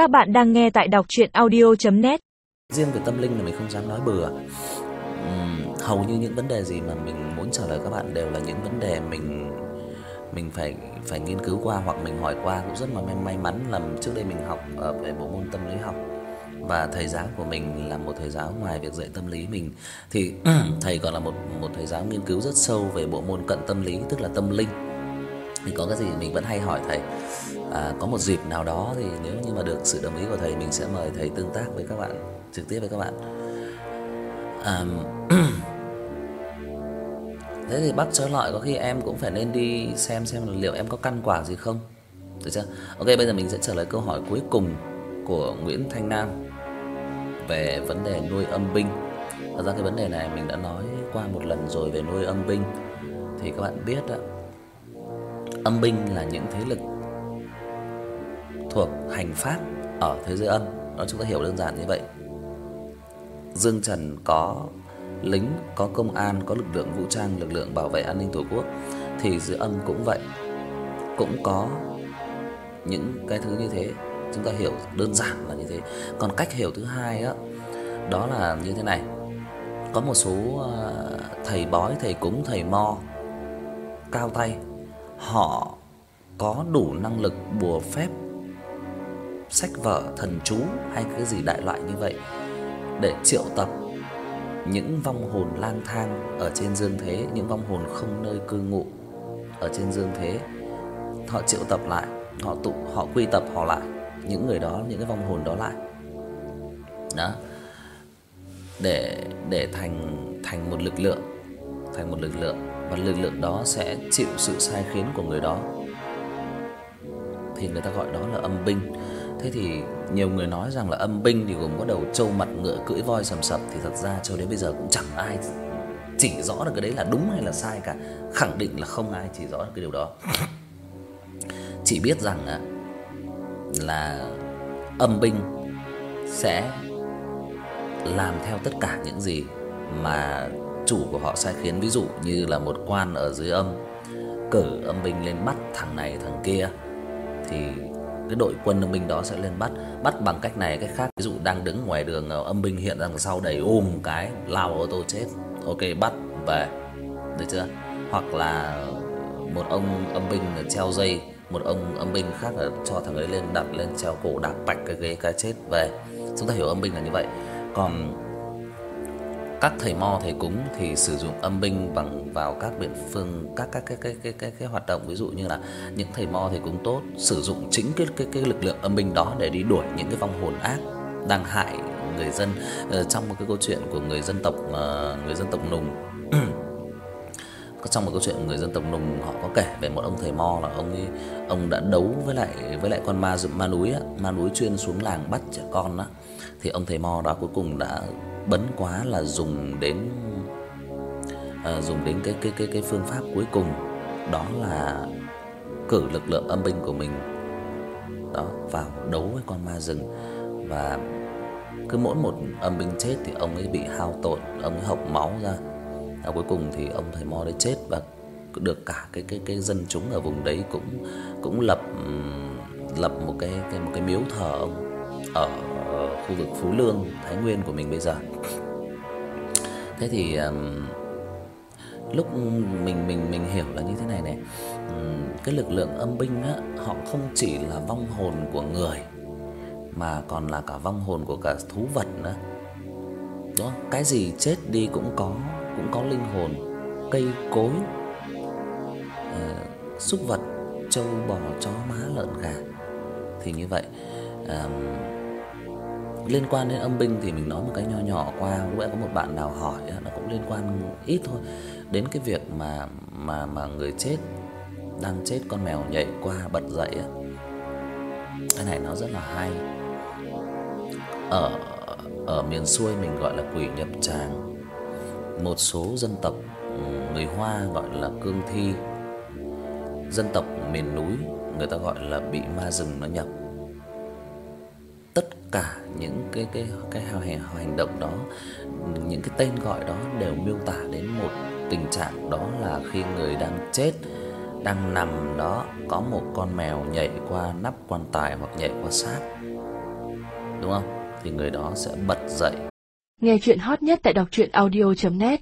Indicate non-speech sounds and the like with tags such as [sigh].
Các bạn đang nghe tại đọc audio net Riêng về tâm linh là mình không dám nói bừa. uhm, hầu như những vấn đề gì mà mình muốn trả lời các bạn đều là những vấn đề mình mình phải phải nghiên cứu qua hoặc mình hỏi qua cũng rất là may, may mắn là trước đây mình học ở về bộ môn tâm lý học và thầy giáo của mình là một thầy giáo ngoài việc dạy tâm lý mình thì [clears throat] thầy còn là một một thầy giáo nghiên cứu rất sâu về bộ môn cận tâm lý tức là tâm linh. Thì có cái gì mình vẫn hay hỏi thầy. À có một dịp nào đó thì nếu như mà được sự đồng ý của thầy mình sẽ mời thầy tương tác với các bạn trực tiếp với các bạn. À, [clears throat] Thế thì bắt trở lại có khi em cũng phải nên đi xem xem là liệu em có căn quả gì không. Được chưa? Ok, bây giờ mình sẽ trả lời câu hỏi cuối cùng của Nguyễn Thanh Nam về vấn đề nuôi âm binh. Thật ra cái vấn đề này mình đã nói qua một lần rồi về nuôi âm binh. Thì các bạn biết đó, âm binh là những thế lực thuộc hành pháp ở thế giới âm. Nó chúng ta hiểu đơn giản như vậy. Dương Trần có lính, có công an, có lực lượng vũ trang, lực lượng bảo vệ an ninh tổ quốc thì dưới âm cũng vậy. Cũng có những cái thứ như thế. Chúng ta hiểu đơn giản là như thế. Còn cách hiểu thứ hai á đó là như thế này. Có một số ờ, thầy bói, thầy cúng, thầy mo cao tay, họ có đủ năng lực bùa phép sách vở thần chú hay cái gì đại loại như vậy để triệu tập những vong hồn lang thang ở trên dương thế, những vong hồn không nơi cư ngụ ở trên dương thế. Họ triệu tập lại, họ tụ họ quy tập họ lại những người đó, những cái vong hồn đó lại. Đó. Để để thành thành một lực lượng, thành một lực lượng và lực lượng đó sẽ chịu sự sai khiến của người đó. Thì người ta gọi đó là âm binh. Thế thì nhiều người nói rằng là âm binh thì gồm có đầu trâu, mặt ngựa, cưỡi voi sầm sập thì thật ra cho đến bây giờ cũng chẳng ai chỉ rõ được cái đấy là đúng hay là sai cả. Khẳng định là không ai chỉ rõ được cái điều đó. Chỉ biết rằng á, là âm binh sẽ làm theo tất cả những gì mà chủ của họ sai khiến ví dụ như là một quan ở dưới âm cử âm binh lên bắt thằng này thằng kia thì cái đội quân âm binh đó sẽ lên bắt, bắt bằng cách này cách khác. Ví dụ đang đứng ngoài đường ờ, âm binh hiện ra đằng sau đẩy ôm cái lao ô tô chết. Ok bắt về. Được chưa? Hoặc là một ông âm binh treo dây, một ông âm binh khác là cho thằng ấy lên đặt lên treo cổ đạp bạch cái ghế cái chết về. Chúng ta hiểu âm binh là như vậy. Còn các thầy mo thầy cúng thì sử dụng âm binh bằng vào các biện phương các các cái cái cái cái cái hoạt động. Ví dụ như là những thầy mo thầy cúng tốt sử dụng chính cái cái cái lực lượng âm binh đó để đi đuổi những cái vong hồn ác đang hại người dân. Ờ, trong một cái câu chuyện của người dân tộc ờ, người dân tộc Nùng. [clears throat] Có trong một câu chuyện người dân tộc Nùng họ có kể về một ông thầy mo là ông ấy ông đã đấu với lại với lại con ma ma núi á, ma núi chuyên xuống làng bắt trẻ con á. Thì ông thầy mo đó cuối cùng đã bấn quá là dùng đến à, dùng đến cái cái cái cái phương pháp cuối cùng. Đó là cử lực lượng âm binh của mình đó vào đấu với con ma rừng. Và cứ mỗi một âm binh chết thì ông ấy bị hao tổn, ông ấy hộc máu ra. Và cuối cùng thì ông thầy mo đấy chết và được cả cái cái cái dân chúng ở vùng đấy cũng cũng lập lập một cái cái một cái miếu thờ ông ở khu vực Phú Lương, Thái Nguyên của mình bây giờ. Thế thì um, lúc mình mình mình hiểu là như thế này này. Um, cái lực lượng âm binh á, họ không chỉ là vong hồn của người mà còn là cả vong hồn của cả thú vật nữa. Đó, cái gì chết đi cũng có, cũng có linh hồn, cây cối, uh, súc vật, trâu bò, chó má, lợn gà. Thì như vậy, um, liên quan đến âm binh thì mình nói một cái nho nhỏ qua, lúc nãy có một bạn nào hỏi nó cũng liên quan ít thôi đến cái việc mà mà mà người chết đang chết con mèo nhảy qua bật dậy á. Cái này nó rất là hay. Ở ở miền xuôi mình gọi là quỷ nhập tràng. Một số dân tộc người Hoa gọi là cương thi. Dân tộc miền núi người ta gọi là bị ma rừng nó nhập tất cả những cái cái cái hành hành động đó, những cái tên gọi đó đều miêu tả đến một tình trạng đó là khi người đang chết đang nằm đó có một con mèo nhảy qua nắp quan tài hoặc nhảy qua xác. đúng không? Thì người đó sẽ bật dậy. Nghe truyện hot nhất tại đọc truyện audio.net